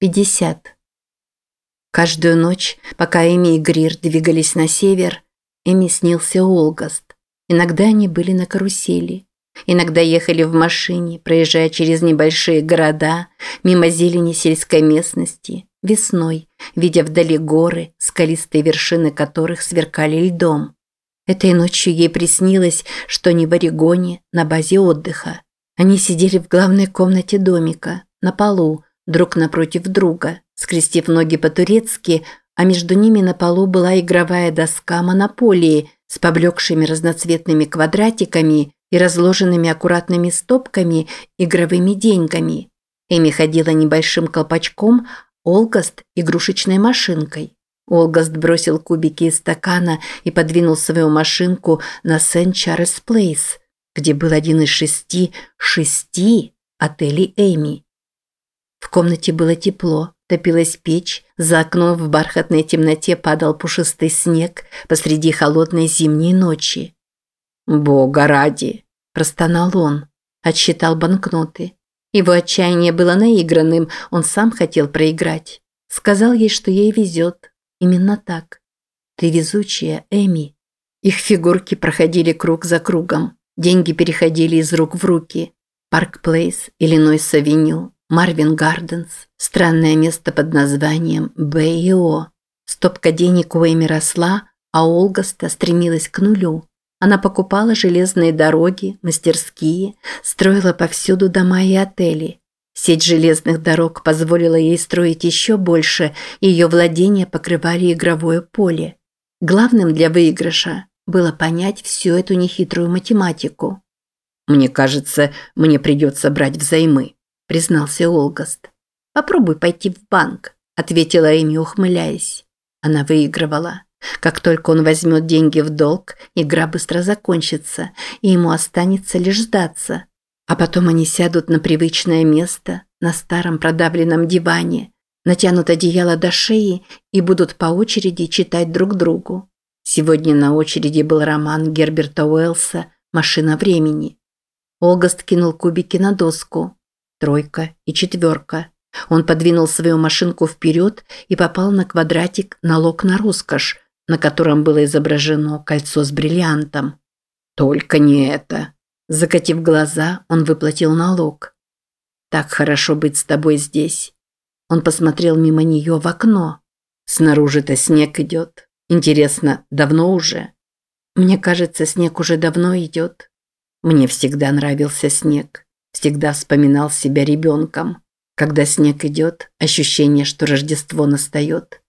50. Каждую ночь, пока Эми и Грир двигались на север, Эми снился Олгаст. Иногда они были на карусели. Иногда ехали в машине, проезжая через небольшие города, мимо зелени сельской местности, весной, видя вдали горы, скалистые вершины которых сверкали льдом. Этой ночью ей приснилось, что они в Орегоне, на базе отдыха. Они сидели в главной комнате домика, на полу, друг напротив друга, скрестив ноги по-турецки, а между ними на полу была игровая доска монополии с поблекшими разноцветными квадратиками и разложенными аккуратными стопками игровыми деньгами. Эми ходила небольшим колпачком, Олгаст – игрушечной машинкой. Олгаст бросил кубики из стакана и подвинул свою машинку на Сент-Чарльз Плейс, где был один из шести, шести отелей Эми. В комнате было тепло, топилась печь, за окном в бархатной темноте падал пушистый снег посреди холодной зимней ночи. «Бога ради!» – простонал он, отсчитал банкноты. Его отчаяние было наигранным, он сам хотел проиграть. Сказал ей, что ей везет. Именно так. «Ты везучая, Эми». Их фигурки проходили круг за кругом. Деньги переходили из рук в руки. Парк Плейс, Иллинойс-авеню, Марвин Гарденс, странное место под названием Б.И.О. Стопка денег у Эми росла, а Уолгаста стремилась к нулю. Она покупала железные дороги, мастерские, строила повсюду дома и отели. Сеть железных дорог позволила ей строить еще больше, и ее владения покрывали игровое поле. Главным для выигрыша было понять всю эту нехитрую математику. «Мне кажется, мне придется брать взаймы», признался Олгаст. «Попробуй пойти в банк», – ответила Эми, ухмыляясь. Она выигрывала. Как только он возьмет деньги в долг, игра быстро закончится, и ему останется лишь сдаться. А потом они сядут на привычное место, на старом продавленном диване, натянут одеяло до шеи и будут по очереди читать друг другу. Сегодня на очереди был роман Герберта Уэллса «Машина времени». Олгаст кинул кубики на доску тройка и четверка. Он подвинул свою машинку вперед и попал на квадратик «Налог на роскошь», на котором было изображено кольцо с бриллиантом. «Только не это!» Закатив глаза, он выплатил налог. «Так хорошо быть с тобой здесь». Он посмотрел мимо нее в окно. «Снаружи-то снег идет. Интересно, давно уже?» «Мне кажется, снег уже давно идет». Мне всегда нравился снег. Всегда вспоминал себя ребенком. Когда снег идет, ощущение, что Рождество настает.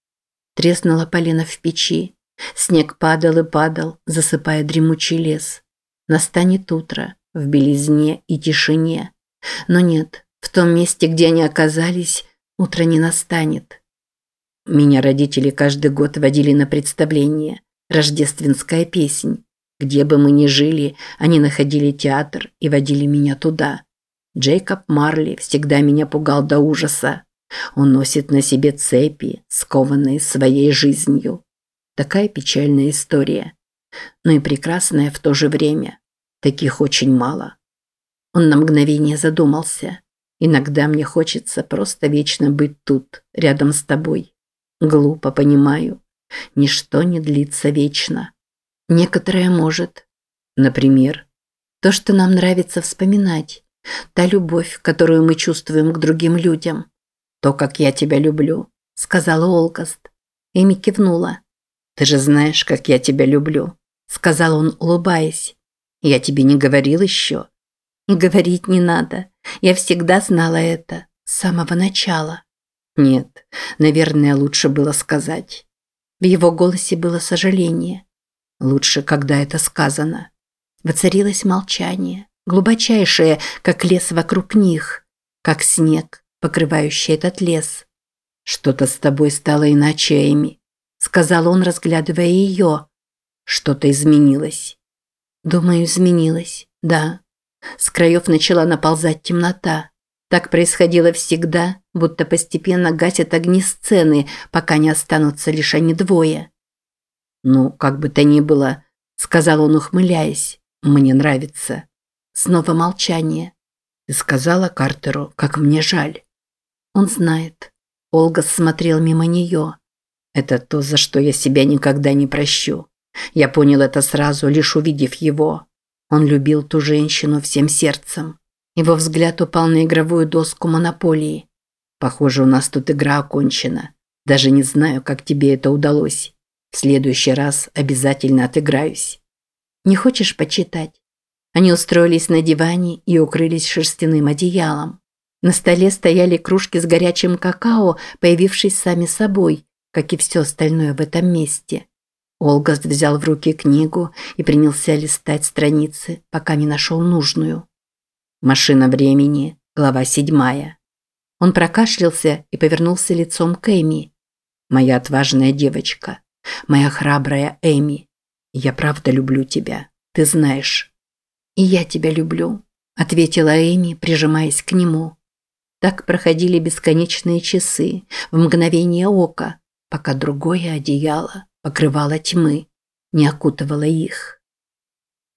Треснула полена в печи. Снег падал и падал, засыпая дремучий лес. Настанет утро в белизне и тишине. Но нет, в том месте, где они оказались, утро не настанет. Меня родители каждый год водили на представление. Рождественская песнь. Где бы мы ни жили, они находили театр и водили меня туда. Джейкоб Марли всегда меня пугал до ужаса. Он носит на себе цепи, скованные своей жизнью. Такая печальная история. Но и прекрасная в то же время. Таких очень мало. Он на мгновение задумался. Иногда мне хочется просто вечно быть тут, рядом с тобой. Глупо, понимаю. Ничто не длится вечно. Некоторое может. Например, то, что нам нравится вспоминать. Та любовь, которую мы чувствуем к другим людям. То, как я тебя люблю, сказала Олгаст. Эми кивнула. Ты же знаешь, как я тебя люблю, сказал он, улыбаясь. Я тебе не говорил еще. Говорить не надо. Я всегда знала это с самого начала. Нет, наверное, лучше было сказать. В его голосе было сожаление. Лучше, когда это сказано. Воцарилось молчание глубочайшее, как лес вокруг них, как снег, покрывающий этот лес. «Что-то с тобой стало иначе, Эми», – сказал он, разглядывая ее. «Что-то изменилось». «Думаю, изменилось, да». С краев начала наползать темнота. Так происходило всегда, будто постепенно гасят огни сцены, пока не останутся лишь они двое. «Ну, как бы то ни было», – сказал он, ухмыляясь, – «мне нравится». Снова молчание. Ты сказала Картеру, как мне жаль. Он знает. Олга смотрел мимо нее. «Это то, за что я себя никогда не прощу. Я понял это сразу, лишь увидев его. Он любил ту женщину всем сердцем. Его взгляд упал на игровую доску монополии. Похоже, у нас тут игра окончена. Даже не знаю, как тебе это удалось. В следующий раз обязательно отыграюсь. Не хочешь почитать? Они устроились на диване и укрылись шерстяным одеялом. На столе стояли кружки с горячим какао, появившись сами собой, как и все остальное в этом месте. Олгаст взял в руки книгу и принялся листать страницы, пока не нашел нужную. «Машина времени», глава седьмая. Он прокашлялся и повернулся лицом к Эми. «Моя отважная девочка, моя храбрая Эми, я правда люблю тебя, ты знаешь». «И я тебя люблю», – ответила Эми, прижимаясь к нему. Так проходили бесконечные часы, в мгновение ока, пока другое одеяло покрывало тьмы, не окутывало их.